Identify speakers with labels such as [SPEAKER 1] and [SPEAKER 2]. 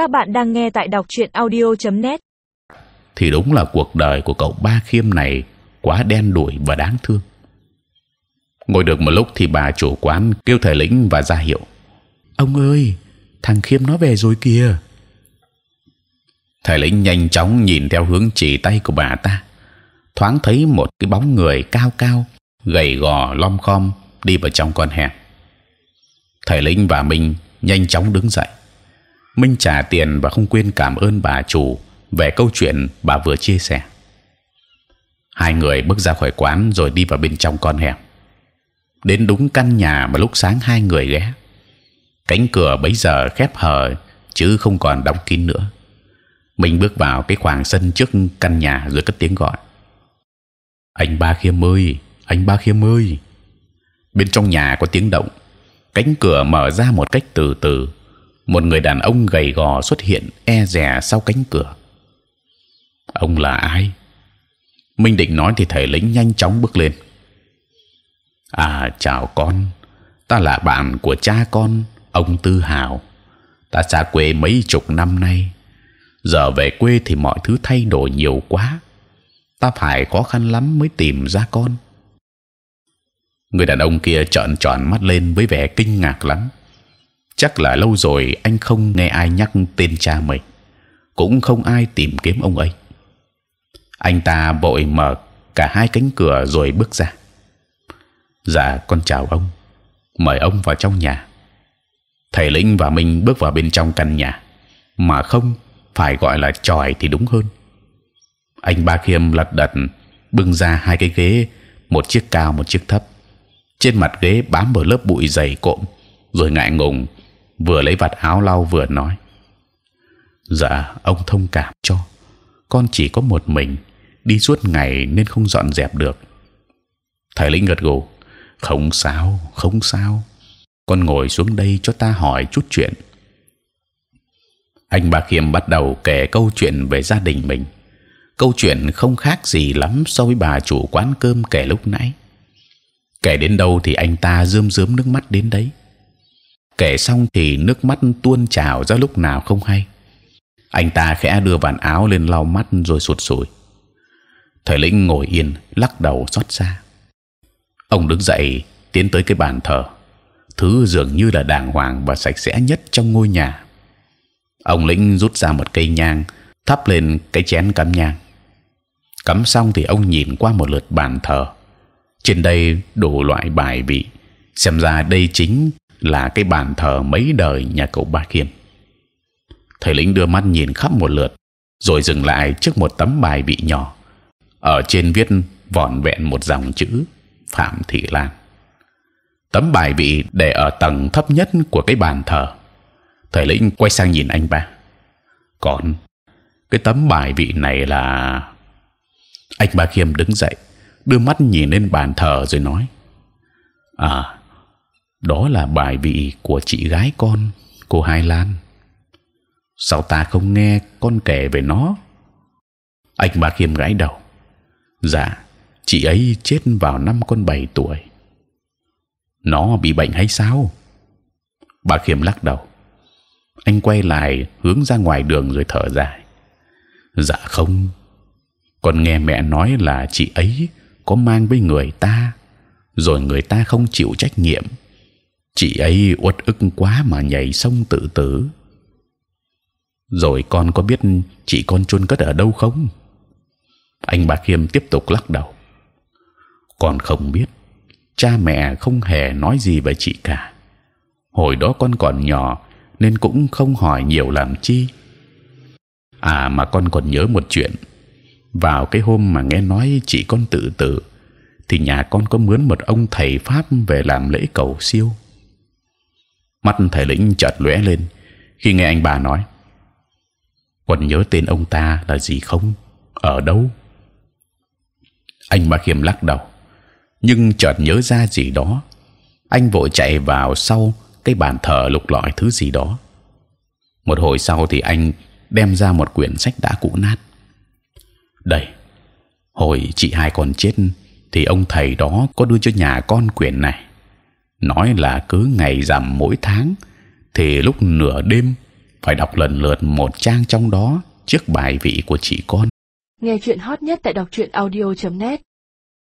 [SPEAKER 1] Các bạn đang nghe tại đọc truyện audio.net.
[SPEAKER 2] Thì đúng là cuộc đời của cậu Ba Khiêm này quá đen đủi và đáng thương. Ngồi được một lúc thì bà chủ quán kêu thầy lĩnh và ra hiệu. Ông ơi, thằng Khiêm nó về rồi kìa. Thầy lĩnh nhanh chóng nhìn theo hướng chỉ tay của bà ta, thoáng thấy một cái bóng người cao cao, gầy gò, lom khom đi vào trong con hẻm. Thầy lĩnh và Minh nhanh chóng đứng dậy. Minh trả tiền và không quên cảm ơn bà chủ về câu chuyện bà vừa chia sẻ. Hai người bước ra khỏi quán rồi đi vào bên trong con hẻm. Đến đúng căn nhà mà lúc sáng hai người ghé. Cánh cửa bấy giờ khép hờ chứ không còn đóng kín nữa. Mình bước vào cái khoảng sân trước căn nhà rồi cất tiếng gọi. Anh Ba Khiêm ơi, anh Ba Khiêm ơi. Bên trong nhà có tiếng động, cánh cửa mở ra một cách từ từ. Một người đàn ông gầy gò xuất hiện e dè sau cánh cửa. Ông là ai? Minh định nói thì thầy lĩnh nhanh chóng bước lên. À chào con, ta là bạn của cha con, ông Tư Hào. Ta xa quê mấy chục năm nay, giờ về quê thì mọi thứ thay đổi nhiều quá. Ta phải khó khăn lắm mới tìm ra con. Người đàn ông kia trợn tròn mắt lên với vẻ kinh ngạc lắm. Chắc là lâu rồi anh không nghe ai nhắc tên cha mình, cũng không ai tìm kiếm ông ấy. Anh ta vội mở cả hai cánh cửa rồi bước ra. Dạ, con chào ông. Mời ông vào trong nhà. Thầy lĩnh và mình bước vào bên trong căn nhà, mà không phải gọi là tròi thì đúng hơn. Anh Ba Khiêm lật đật bưng ra hai cái ghế, một chiếc cao, một chiếc thấp. Trên mặt ghế bám một lớp bụi dày cộm, rồi ngại ngùng vừa lấy vạt áo lau vừa nói: Dạ, ông thông cảm cho. Con chỉ có một mình, đi suốt ngày nên không dọn dẹp được. Thầy lĩnh gật gù, không sao, không sao. Con ngồi xuống đây cho ta hỏi chút chuyện. Anh bà Khiêm bắt đầu kể câu chuyện về gia đình mình. Câu chuyện không khác gì lắm so với bà chủ quán cơm kể lúc nãy. Kể đến đâu thì anh ta rơm rớm nước mắt đến đấy. Kể xong thì nước mắt tuôn trào ra lúc nào không hay. Anh ta khẽ đưa vạt áo lên lau mắt rồi sụt sùi. Thầy lĩnh ngồi yên, lắc đầu xót xa. Ông đứng dậy, tiến tới cái bàn thờ, thứ dường như là đàng hoàng và sạch sẽ nhất trong ngôi nhà. Ông lĩnh rút ra một cây nhang, thắp lên cái chén cắm nhang. Cắm xong thì ông nhìn qua một lượt bàn thờ. Trên đây đủ loại bài vị, xem ra đây chính là cái bàn thờ mấy đời nhà cậu Ba Khiêm. Thầy lĩnh đưa mắt nhìn khắp một lượt, rồi dừng lại trước một tấm bài vị nhỏ. Ở trên viết vòn vẹn một dòng chữ Phạm Thị Lan. Tấm bài vị để ở tầng thấp nhất của cái bàn thờ. Thầy lĩnh quay sang nhìn anh ba. Còn cái tấm bài vị này là anh ba khiêm đứng dậy, đưa mắt nhìn lên bàn thờ rồi nói: À, đó là bài vị của chị gái con, cô Hai Lan. Sao ta không nghe con kể về nó? Anh ba khiêm gãi đầu. Dạ, chị ấy chết vào năm con bảy tuổi. Nó bị bệnh hay sao? Bà khiêm lắc đầu. Anh quay lại hướng ra ngoài đường rồi thở dài. Dạ không. Con nghe mẹ nói là chị ấy có mang với người ta, rồi người ta không chịu trách nhiệm. Chị ấy uất ức quá mà nhảy sông tự tử. Rồi con có biết chị con chôn cất ở đâu không? Anh bà khiêm tiếp tục lắc đầu. Con không biết. Cha mẹ không hề nói gì về chị cả. Hồi đó con còn nhỏ nên cũng không hỏi nhiều làm chi. À mà con còn nhớ một chuyện. Vào cái hôm mà nghe nói chị con tự tử, thì nhà con có mướn một ông thầy pháp về làm lễ cầu siêu. Mắt thầy lĩnh chợt lóe lên khi nghe anh bà nói. Còn nhớ tên ông ta là gì không? Ở đâu? Anh bà khiêm lắc đầu, nhưng chợt nhớ ra gì đó. Anh vội chạy vào sau cái bàn thờ lục lọi thứ gì đó. Một hồi sau thì anh đem ra một quyển sách đã cũ nát. Đây, hồi chị hai còn chết thì ông thầy đó có đưa cho nhà con quyển này, nói là cứ ngày rằm mỗi tháng, thì lúc nửa đêm, phải đọc lần lượt một trang trong đó trước bài vị của chị con.
[SPEAKER 3] Nghe chuyện hot nhất tại đọc truyện audio.net